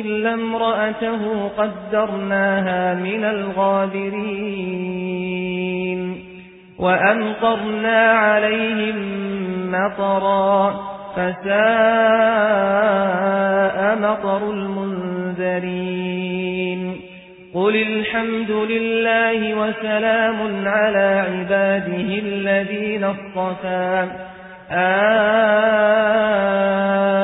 إلا امرأته قدرناها من الغابرين وأمطرنا عليهم مطرا فساء مطر المنذرين قل الحمد لله وسلام على عباده الذين اصطفى آه الله